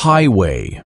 highway.